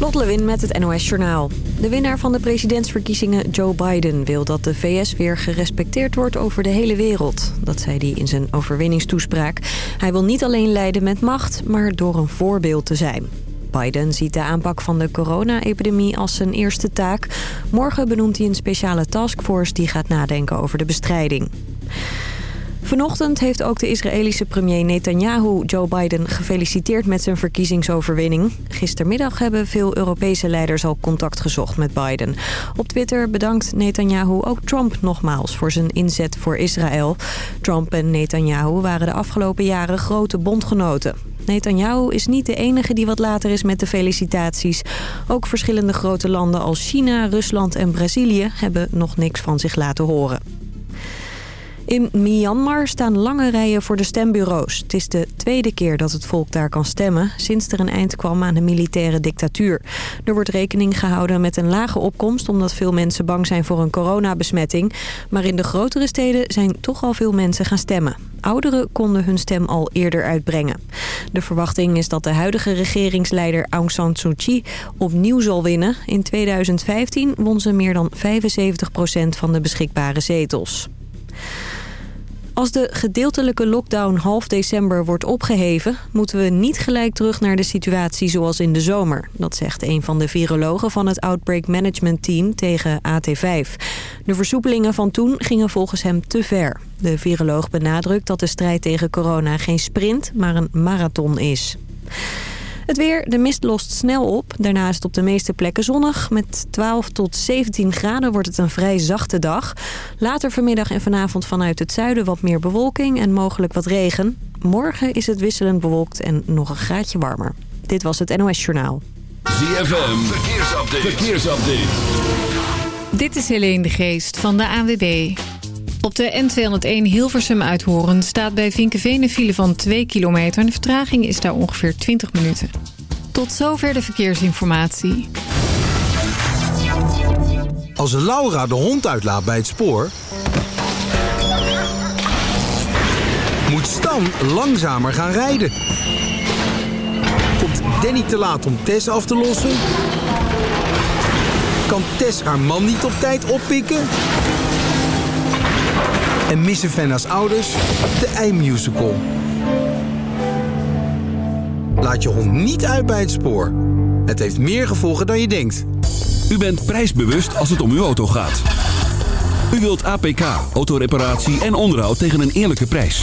Lot Lewin met het NOS Journaal. De winnaar van de presidentsverkiezingen, Joe Biden, wil dat de VS weer gerespecteerd wordt over de hele wereld. Dat zei hij in zijn overwinningstoespraak. Hij wil niet alleen leiden met macht, maar door een voorbeeld te zijn. Biden ziet de aanpak van de corona-epidemie als zijn eerste taak. Morgen benoemt hij een speciale taskforce die gaat nadenken over de bestrijding. Vanochtend heeft ook de Israëlische premier Netanyahu Joe Biden gefeliciteerd met zijn verkiezingsoverwinning. Gistermiddag hebben veel Europese leiders al contact gezocht met Biden. Op Twitter bedankt Netanyahu ook Trump nogmaals voor zijn inzet voor Israël. Trump en Netanyahu waren de afgelopen jaren grote bondgenoten. Netanyahu is niet de enige die wat later is met de felicitaties. Ook verschillende grote landen als China, Rusland en Brazilië hebben nog niks van zich laten horen. In Myanmar staan lange rijen voor de stembureaus. Het is de tweede keer dat het volk daar kan stemmen... sinds er een eind kwam aan de militaire dictatuur. Er wordt rekening gehouden met een lage opkomst... omdat veel mensen bang zijn voor een coronabesmetting. Maar in de grotere steden zijn toch al veel mensen gaan stemmen. Ouderen konden hun stem al eerder uitbrengen. De verwachting is dat de huidige regeringsleider Aung San Suu Kyi opnieuw zal winnen. In 2015 won ze meer dan 75% van de beschikbare zetels. Als de gedeeltelijke lockdown half december wordt opgeheven... moeten we niet gelijk terug naar de situatie zoals in de zomer. Dat zegt een van de virologen van het Outbreak Management Team tegen AT5. De versoepelingen van toen gingen volgens hem te ver. De viroloog benadrukt dat de strijd tegen corona geen sprint, maar een marathon is. Het weer, de mist lost snel op. Daarna is het op de meeste plekken zonnig. Met 12 tot 17 graden wordt het een vrij zachte dag. Later vanmiddag en vanavond vanuit het zuiden wat meer bewolking en mogelijk wat regen. Morgen is het wisselend bewolkt en nog een graadje warmer. Dit was het NOS Journaal. ZFM, verkeersupdate. verkeersupdate. Dit is Helene de Geest van de ANWB. Op de N201 Hilversum uithoren staat bij Vinkenveen een file van 2 kilometer... de vertraging is daar ongeveer 20 minuten. Tot zover de verkeersinformatie. Als Laura de hond uitlaat bij het spoor... moet Stan langzamer gaan rijden. Komt Danny te laat om Tess af te lossen? Kan Tess haar man niet op tijd oppikken? En missen Fenna's ouders de ei-musical. Laat je hond niet uit bij het spoor. Het heeft meer gevolgen dan je denkt. U bent prijsbewust als het om uw auto gaat. U wilt APK, autoreparatie en onderhoud tegen een eerlijke prijs.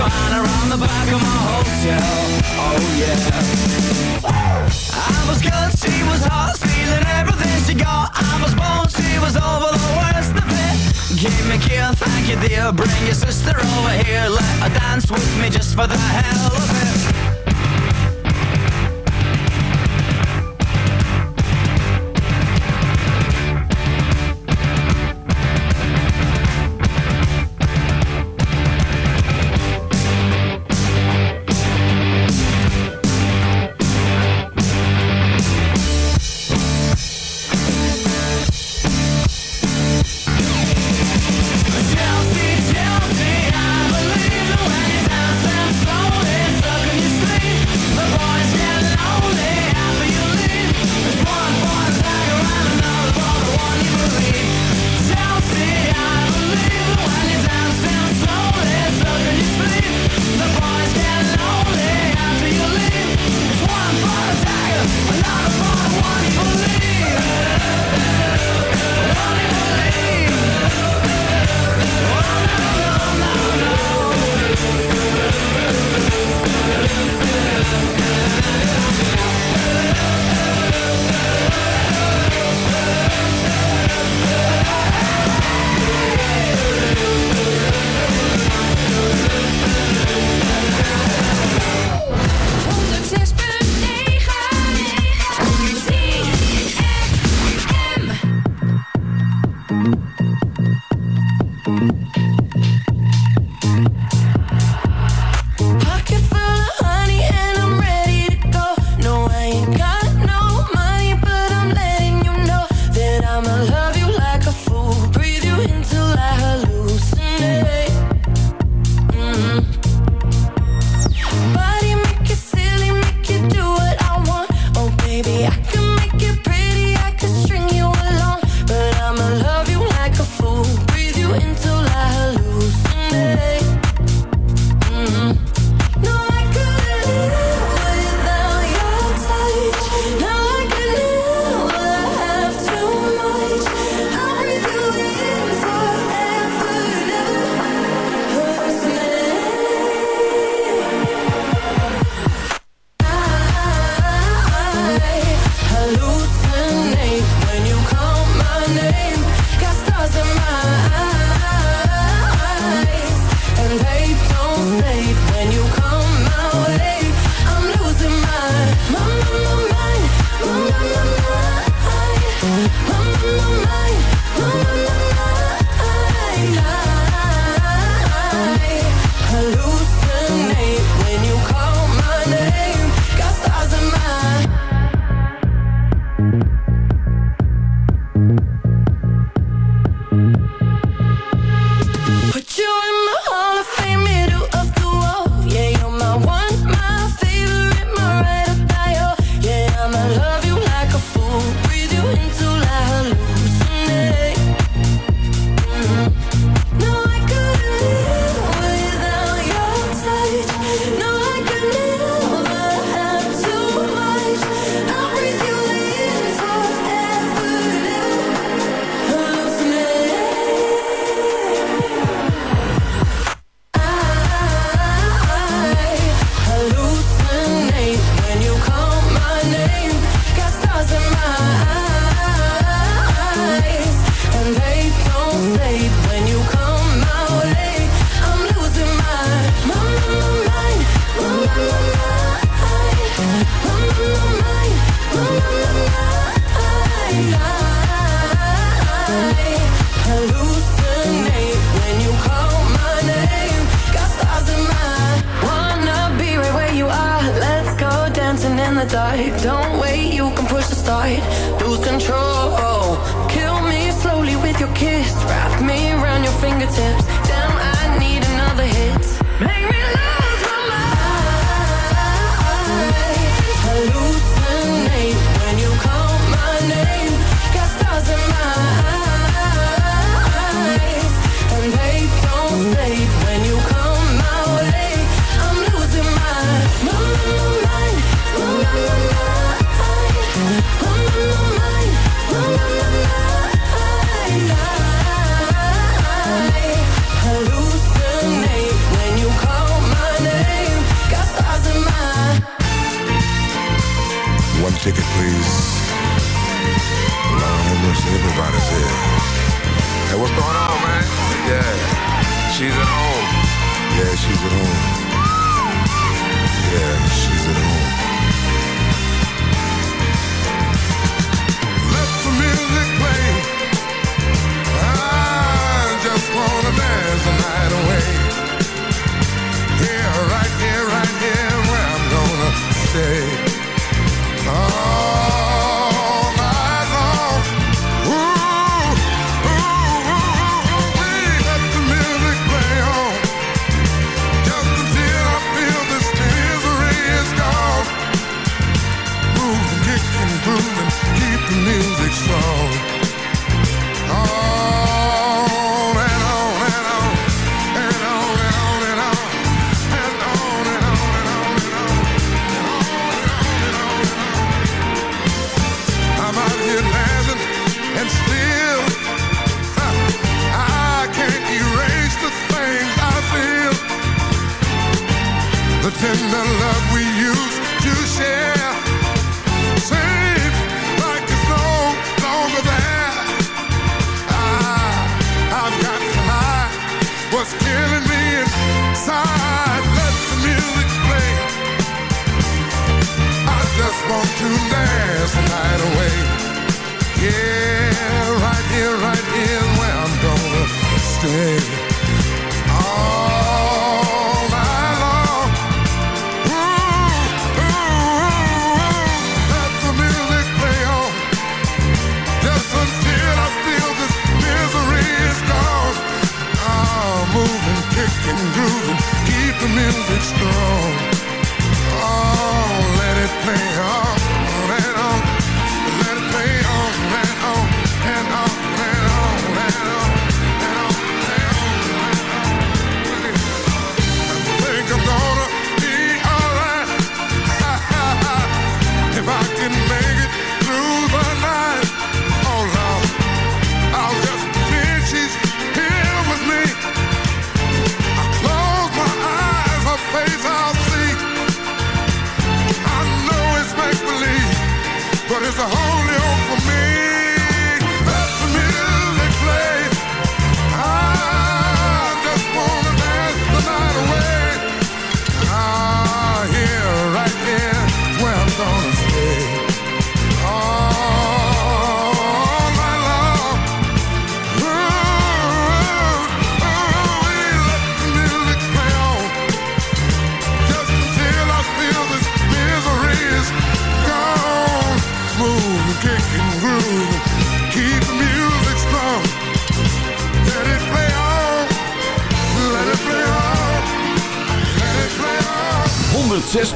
Joanna around the back of my hotel. Oh yeah. I was good, she was hot, stealing everything she got. I was born, she was over the worst of it. Give me a kill, thank you dear. Bring your sister over here, let her dance with me just for the hell of it.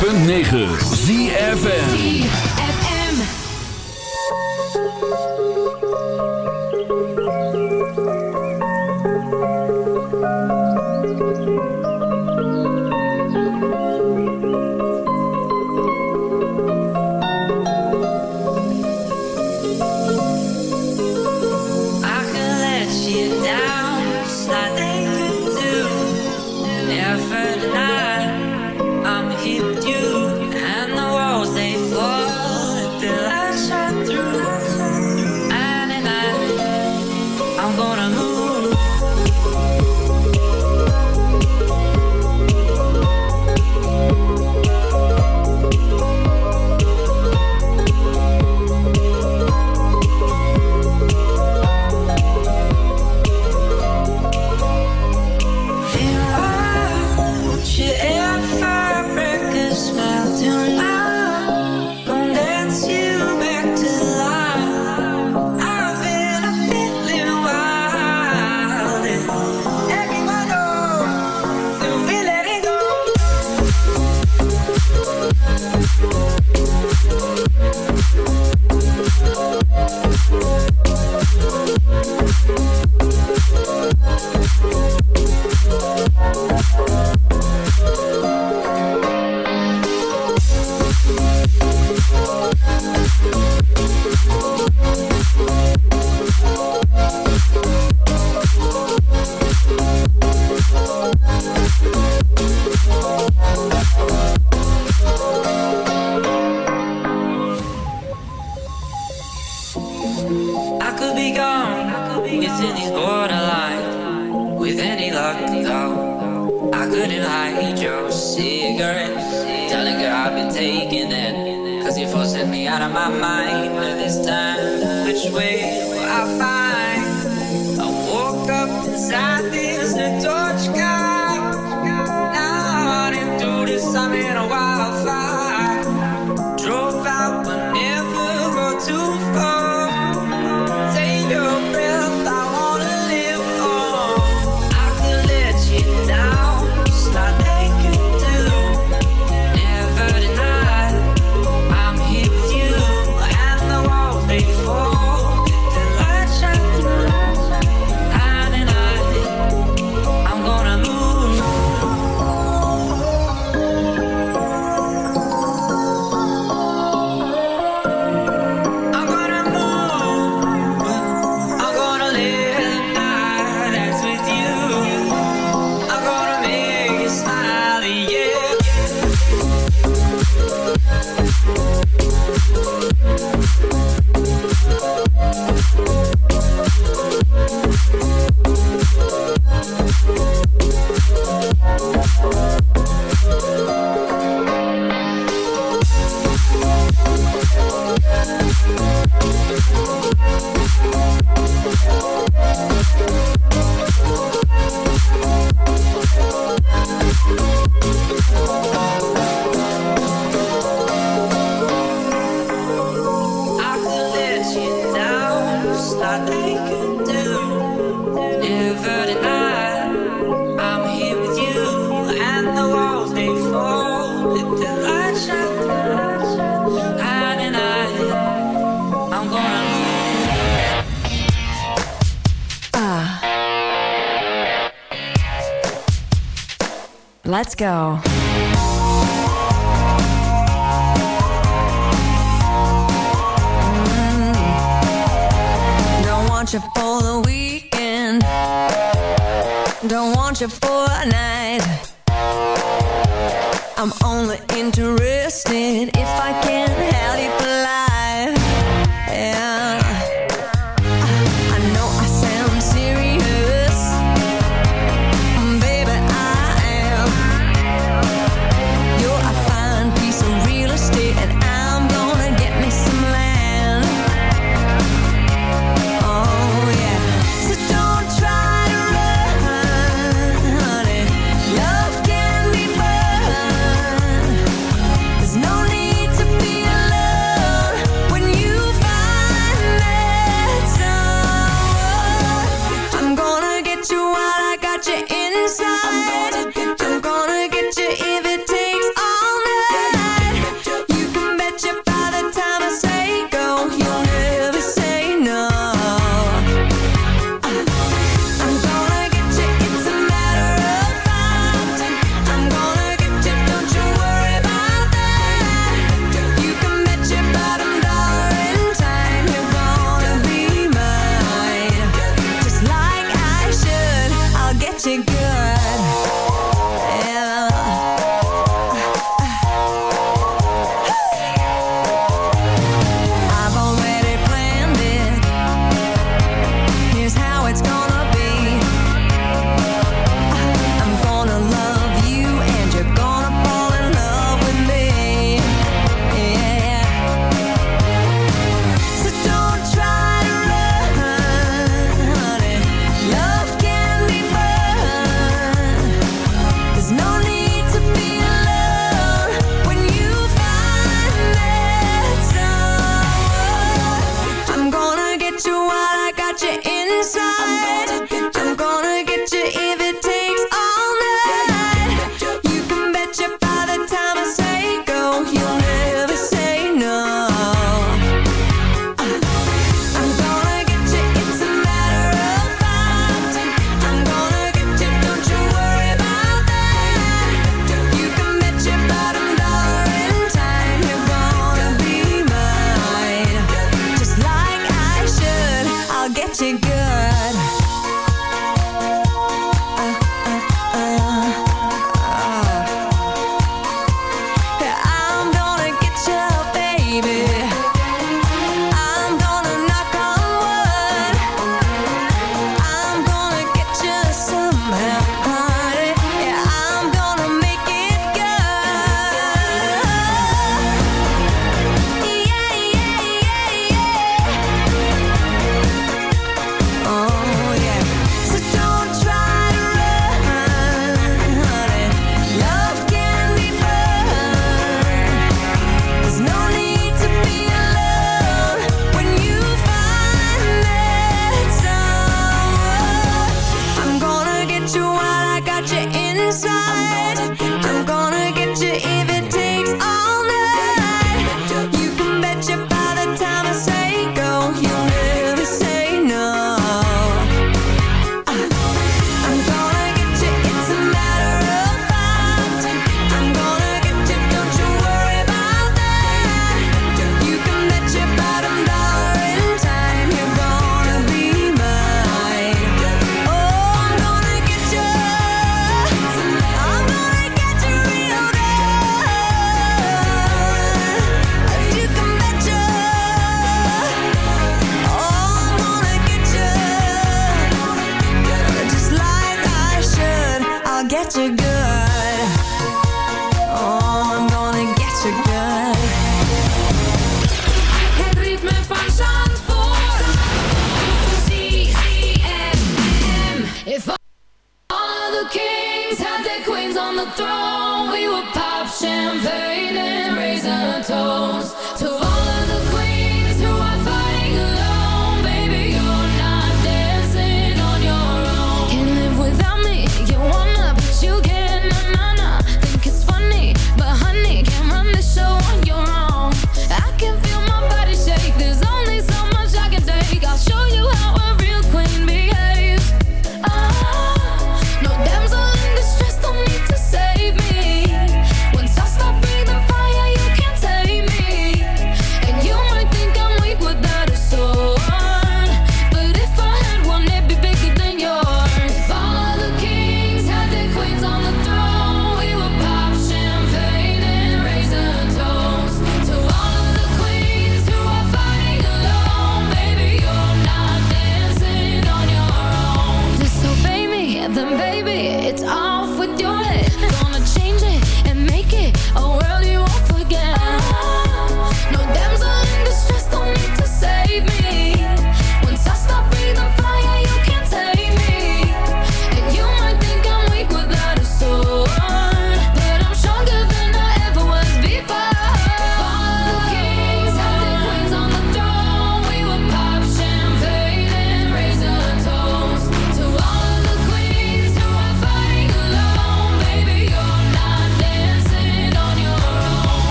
106.9 ZFN go.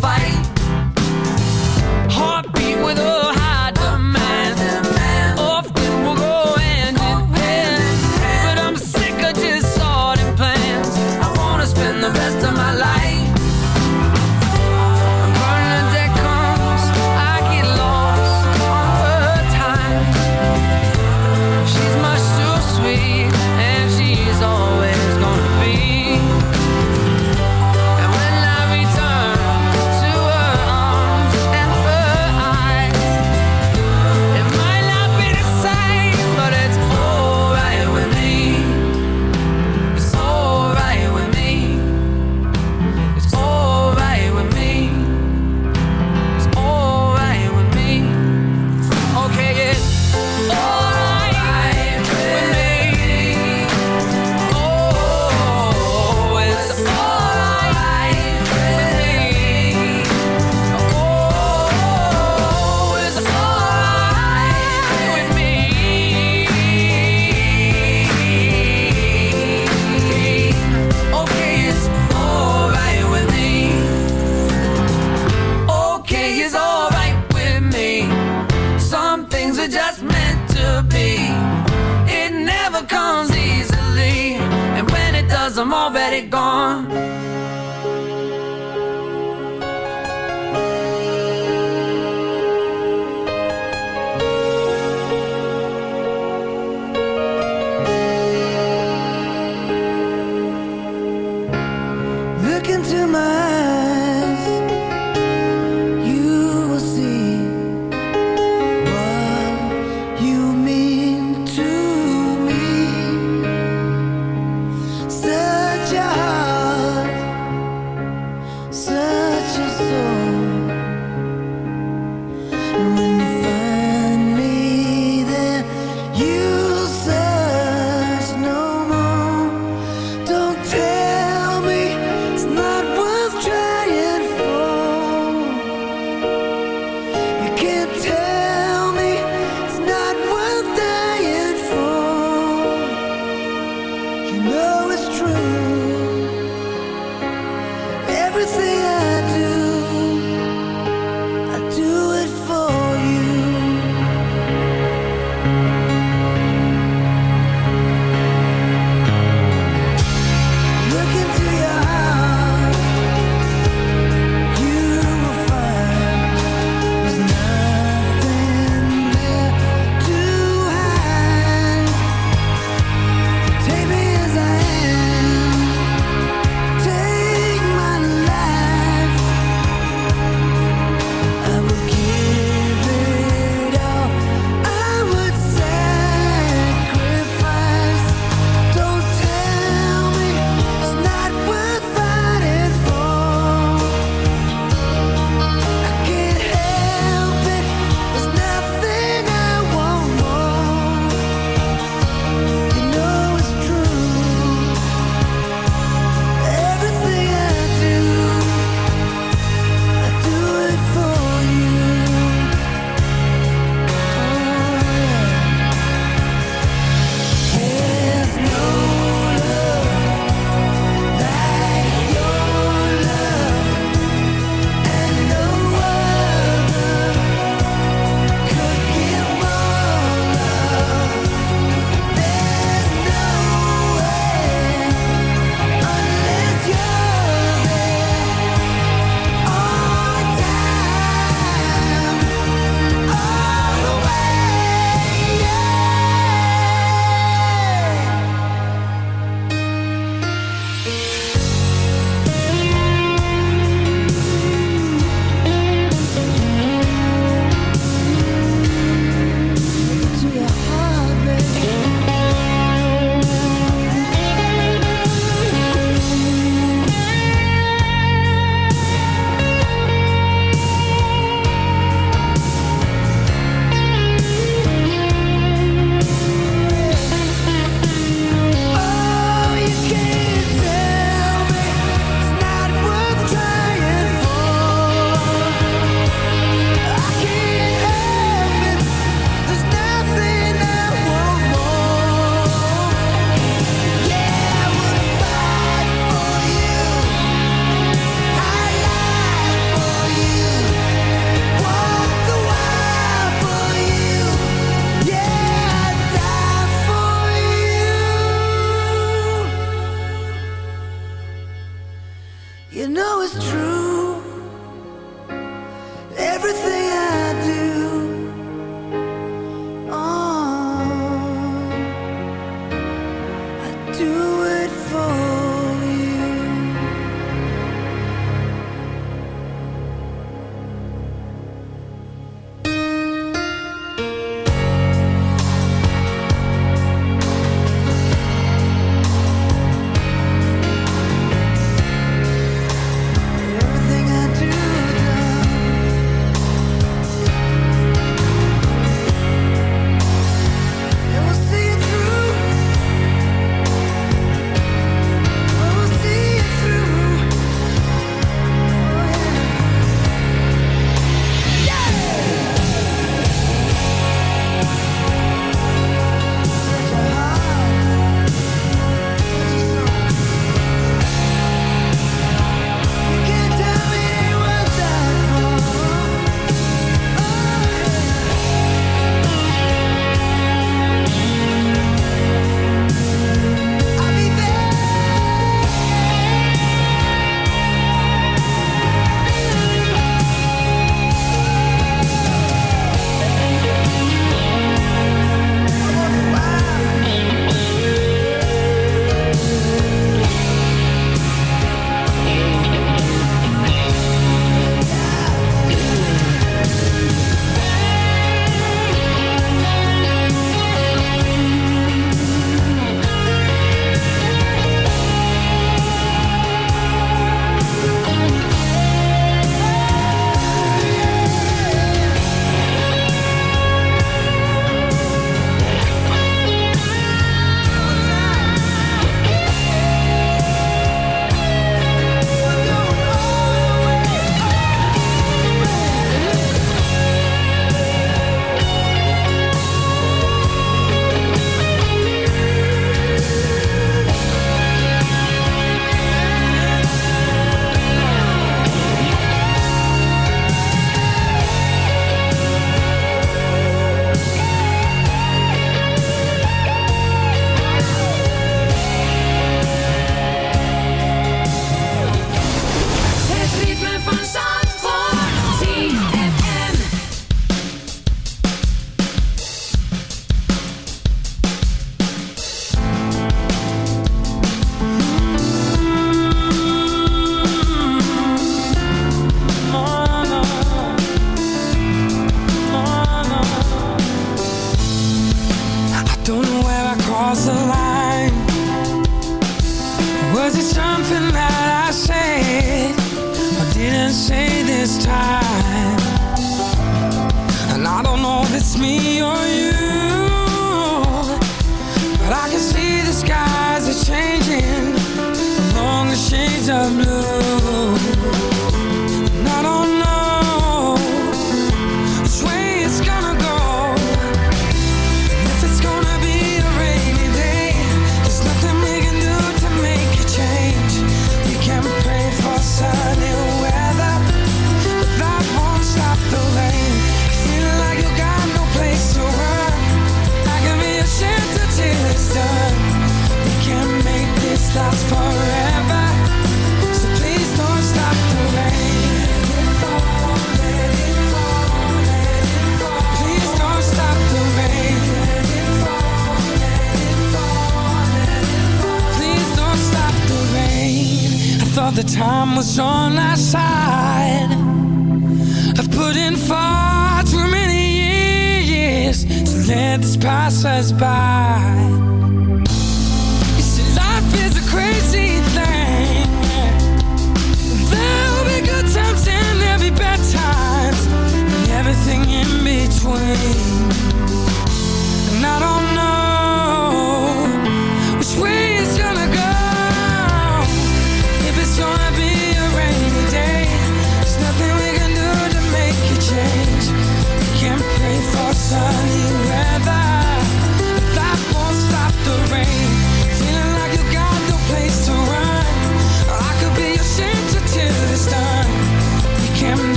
fight.